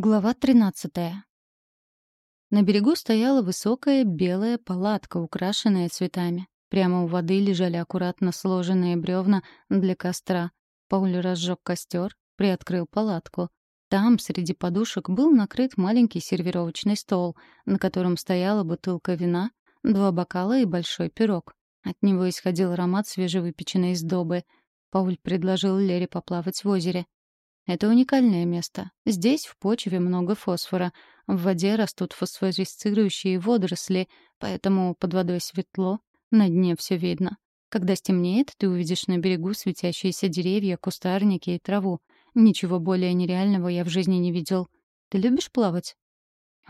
Глава 13. На берегу стояла высокая белая палатка, украшенная цветами. Прямо у воды лежали аккуратно сложенные бревна для костра. Пауль разжег костер, приоткрыл палатку. Там, среди подушек, был накрыт маленький сервировочный стол, на котором стояла бутылка вина, два бокала и большой пирог. От него исходил аромат свежевыпеченной сдобы. Пауль предложил Лере поплавать в озере. Это уникальное место. Здесь в почве много фосфора. В воде растут фосфорисцирующие водоросли, поэтому под водой светло, на дне все видно. Когда стемнеет, ты увидишь на берегу светящиеся деревья, кустарники и траву. Ничего более нереального я в жизни не видел. Ты любишь плавать?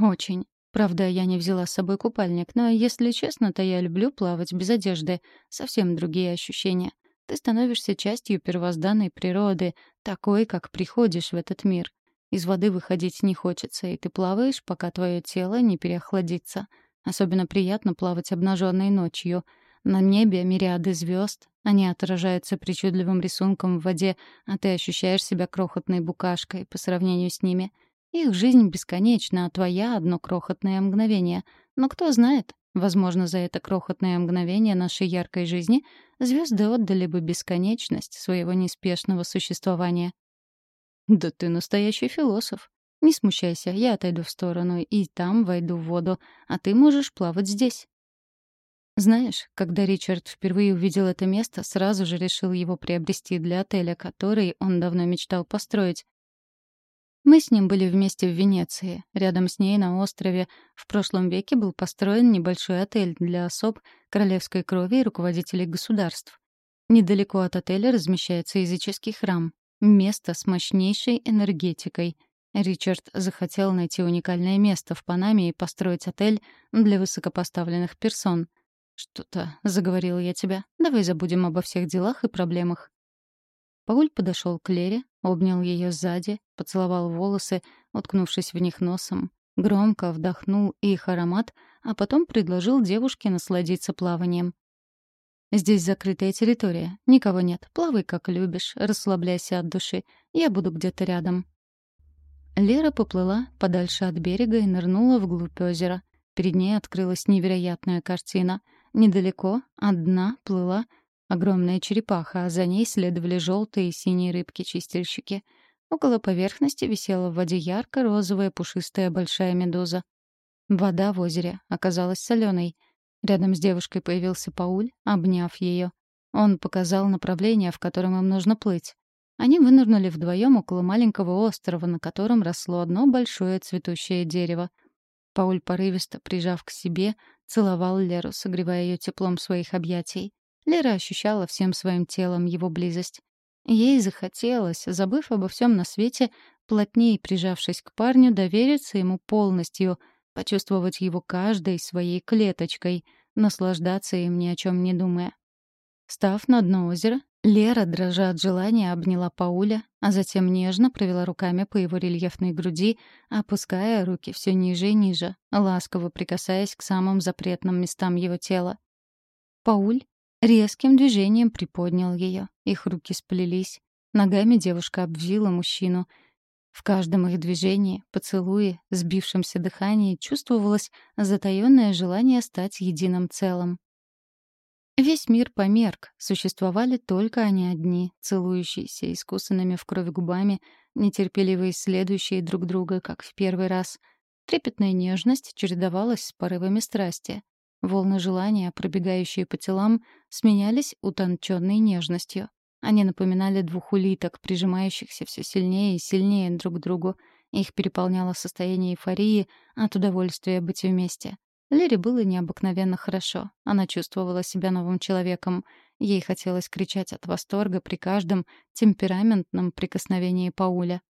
Очень. Правда, я не взяла с собой купальник, но, если честно, то я люблю плавать без одежды. Совсем другие ощущения. Ты становишься частью первозданной природы, такой, как приходишь в этот мир. Из воды выходить не хочется, и ты плаваешь, пока твое тело не переохладится. Особенно приятно плавать обнаженной ночью. На небе мириады звезд, они отражаются причудливым рисунком в воде, а ты ощущаешь себя крохотной букашкой по сравнению с ними. Их жизнь бесконечна, а твоя — одно крохотное мгновение. Но кто знает, Возможно, за это крохотное мгновение нашей яркой жизни звезды отдали бы бесконечность своего неспешного существования. «Да ты настоящий философ. Не смущайся, я отойду в сторону и там войду в воду, а ты можешь плавать здесь». Знаешь, когда Ричард впервые увидел это место, сразу же решил его приобрести для отеля, который он давно мечтал построить. Мы с ним были вместе в Венеции. Рядом с ней на острове в прошлом веке был построен небольшой отель для особ королевской крови и руководителей государств. Недалеко от отеля размещается языческий храм. Место с мощнейшей энергетикой. Ричард захотел найти уникальное место в Панаме и построить отель для высокопоставленных персон. «Что-то заговорила я тебя. Давай забудем обо всех делах и проблемах». Пауль подошел к Лере, обнял ее сзади, поцеловал волосы, уткнувшись в них носом, громко вдохнул их аромат, а потом предложил девушке насладиться плаванием. «Здесь закрытая территория, никого нет. Плавай, как любишь, расслабляйся от души. Я буду где-то рядом». Лера поплыла подальше от берега и нырнула вглубь озера. Перед ней открылась невероятная картина. Недалеко от дна плыла Огромная черепаха, а за ней следовали желтые и синие рыбки-чистильщики. Около поверхности висела в воде ярко-розовая пушистая большая медуза. Вода в озере оказалась соленой. Рядом с девушкой появился Пауль, обняв ее. Он показал направление, в котором им нужно плыть. Они вынырнули вдвоем около маленького острова, на котором росло одно большое цветущее дерево. Пауль, порывисто прижав к себе, целовал Леру, согревая ее теплом своих объятий. Лера ощущала всем своим телом его близость. Ей захотелось, забыв обо всем на свете, плотнее прижавшись к парню, довериться ему полностью, почувствовать его каждой своей клеточкой, наслаждаться им ни о чем не думая. Став на дно озера, Лера, дрожа от желания, обняла Пауля, а затем нежно провела руками по его рельефной груди, опуская руки все ниже и ниже, ласково прикасаясь к самым запретным местам его тела. Пауль Резким движением приподнял ее. Их руки сплелись. Ногами девушка обвила мужчину. В каждом их движении, поцелуе, сбившемся дыхании чувствовалось затаённое желание стать единым целым. Весь мир померк, существовали только они одни, целующиеся, искусанными в кровь губами, нетерпеливо исследующие друг друга, как в первый раз. Трепетная нежность чередовалась с порывами страсти. Волны желания, пробегающие по телам, сменялись утонченной нежностью. Они напоминали двух улиток, прижимающихся все сильнее и сильнее друг к другу. Их переполняло состояние эйфории от удовольствия быть вместе. Лере было необыкновенно хорошо. Она чувствовала себя новым человеком. Ей хотелось кричать от восторга при каждом темпераментном прикосновении Пауля.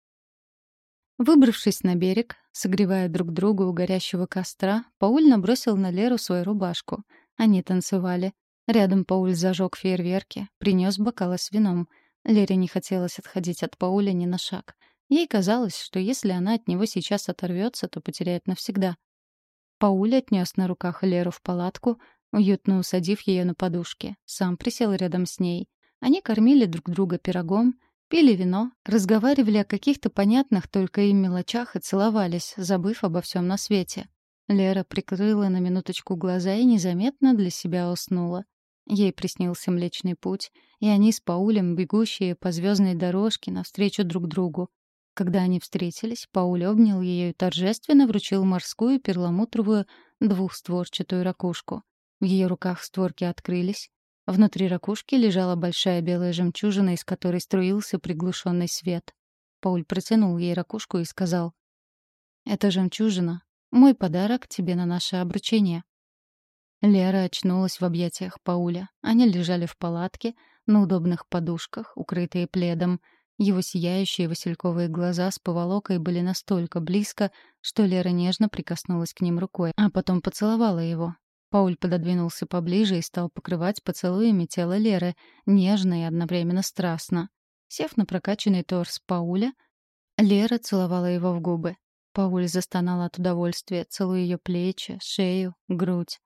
Выбравшись на берег, согревая друг друга у горящего костра, Пауль набросил на Леру свою рубашку. Они танцевали. Рядом Пауль зажег фейерверки, принес бокалы с вином. Лере не хотелось отходить от Пауля ни на шаг. Ей казалось, что если она от него сейчас оторвется, то потеряет навсегда. Пауль отнес на руках Леру в палатку, уютно усадив ее на подушке. Сам присел рядом с ней. Они кормили друг друга пирогом, Пили вино, разговаривали о каких-то понятных только им мелочах и целовались, забыв обо всем на свете. Лера прикрыла на минуточку глаза и незаметно для себя уснула. Ей приснился Млечный Путь, и они с Паулем, бегущие по звездной дорожке навстречу друг другу. Когда они встретились, Пауль обнял ее и торжественно вручил морскую перламутровую двухстворчатую ракушку. В ее руках створки открылись. Внутри ракушки лежала большая белая жемчужина, из которой струился приглушенный свет. Пауль протянул ей ракушку и сказал, «Это жемчужина. Мой подарок тебе на наше обручение». Лера очнулась в объятиях Пауля. Они лежали в палатке, на удобных подушках, укрытые пледом. Его сияющие васильковые глаза с поволокой были настолько близко, что Лера нежно прикоснулась к ним рукой, а потом поцеловала его. Пауль пододвинулся поближе и стал покрывать поцелуями тело Леры, нежно и одновременно страстно. Сев на прокачанный торс Пауля, Лера целовала его в губы. Пауль застонал от удовольствия, целуя ее плечи, шею, грудь.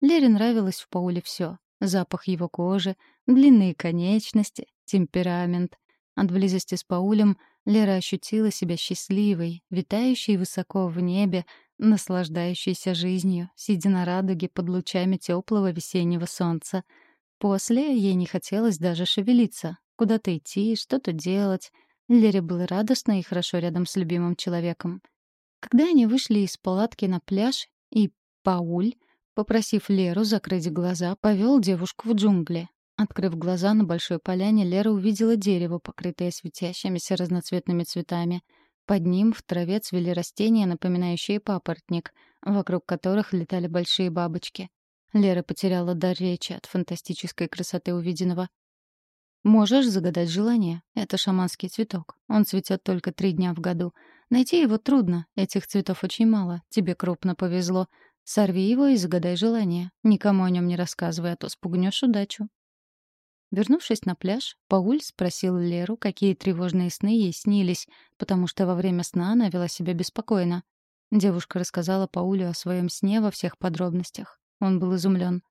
Лере нравилось в Пауле все: Запах его кожи, длинные конечности, темперамент. От близости с Паулем Лера ощутила себя счастливой, витающей высоко в небе, наслаждающейся жизнью, сидя на радуге под лучами теплого весеннего солнца. После ей не хотелось даже шевелиться, куда-то идти, что-то делать. Лере было радостно и хорошо рядом с любимым человеком. Когда они вышли из палатки на пляж, и Пауль Попросив Леру закрыть глаза, повел девушку в джунгли. Открыв глаза на большой поляне, Лера увидела дерево, покрытое светящимися разноцветными цветами. Под ним в траве цвели растения, напоминающие папоротник, вокруг которых летали большие бабочки. Лера потеряла дар речи от фантастической красоты увиденного. Можешь загадать желание. Это шаманский цветок. Он цветет только три дня в году. Найти его трудно. Этих цветов очень мало. Тебе крупно повезло. Сорви его и загадай желание. Никому о нем не рассказывай, а то спугнешь удачу. Вернувшись на пляж, Пауль спросил Леру, какие тревожные сны ей снились, потому что во время сна она вела себя беспокойно. Девушка рассказала Паулю о своем сне во всех подробностях. Он был изумлен.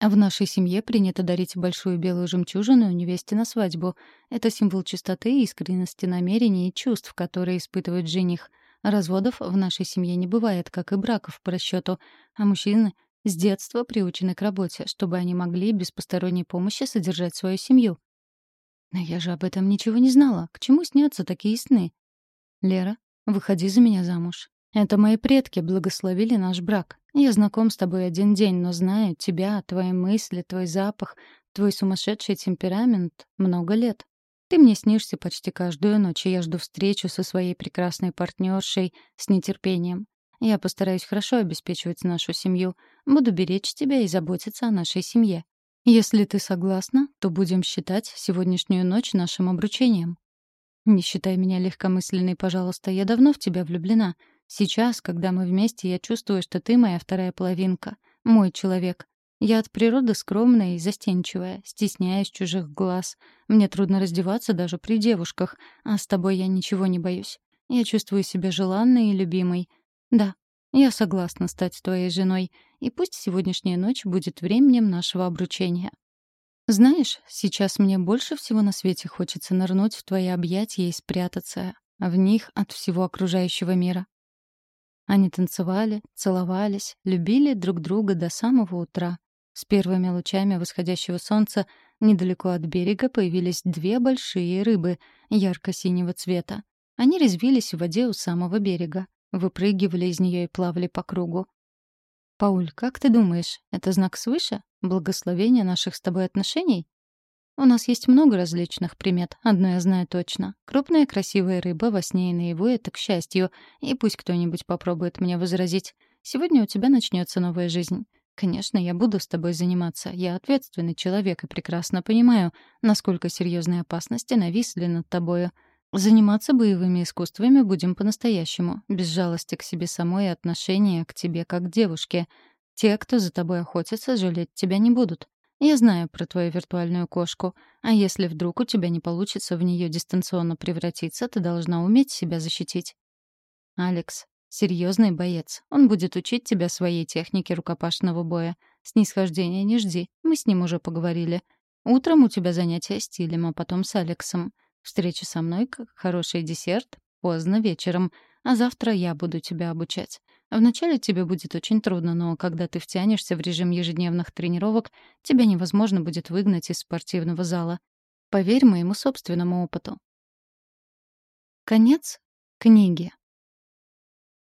В нашей семье принято дарить большую белую жемчужину невесте на свадьбу. Это символ чистоты, искренности намерений и чувств, которые испытывает жених. Разводов в нашей семье не бывает, как и браков по расчету, а мужчины с детства приучены к работе, чтобы они могли без посторонней помощи содержать свою семью. Но я же об этом ничего не знала. К чему снятся такие сны? Лера, выходи за меня замуж. Это мои предки благословили наш брак. Я знаком с тобой один день, но знаю тебя, твои мысли, твой запах, твой сумасшедший темперамент много лет. Ты мне снишься почти каждую ночь, и я жду встречу со своей прекрасной партнершей с нетерпением. Я постараюсь хорошо обеспечивать нашу семью, буду беречь тебя и заботиться о нашей семье. Если ты согласна, то будем считать сегодняшнюю ночь нашим обручением. Не считай меня легкомысленной, пожалуйста, я давно в тебя влюблена. Сейчас, когда мы вместе, я чувствую, что ты моя вторая половинка, мой человек. Я от природы скромная и застенчивая, стесняюсь чужих глаз. Мне трудно раздеваться даже при девушках, а с тобой я ничего не боюсь. Я чувствую себя желанной и любимой. Да, я согласна стать твоей женой, и пусть сегодняшняя ночь будет временем нашего обручения. Знаешь, сейчас мне больше всего на свете хочется нырнуть в твои объятия и спрятаться в них от всего окружающего мира. Они танцевали, целовались, любили друг друга до самого утра. С первыми лучами восходящего солнца недалеко от берега появились две большие рыбы ярко-синего цвета. Они резвились в воде у самого берега, выпрыгивали из нее и плавали по кругу. «Пауль, как ты думаешь, это знак свыше? Благословение наших с тобой отношений?» У нас есть много различных примет. Одно я знаю точно. Крупная красивая рыба во сне и наяву — это к счастью. И пусть кто-нибудь попробует мне возразить. Сегодня у тебя начнется новая жизнь. Конечно, я буду с тобой заниматься. Я ответственный человек и прекрасно понимаю, насколько серьезные опасности нависли над тобою. Заниматься боевыми искусствами будем по-настоящему, без жалости к себе самой и отношения к тебе как к девушке. Те, кто за тобой охотится, жалеть тебя не будут. Я знаю про твою виртуальную кошку, а если вдруг у тебя не получится в нее дистанционно превратиться, ты должна уметь себя защитить. Алекс, Серьезный боец. Он будет учить тебя своей технике рукопашного боя. Снисхождения не жди. Мы с ним уже поговорили. Утром у тебя занятия стилем, а потом с Алексом. Встреча со мной как хороший десерт, поздно вечером. А завтра я буду тебя обучать. Вначале тебе будет очень трудно, но когда ты втянешься в режим ежедневных тренировок, тебя невозможно будет выгнать из спортивного зала. Поверь моему собственному опыту. Конец книги.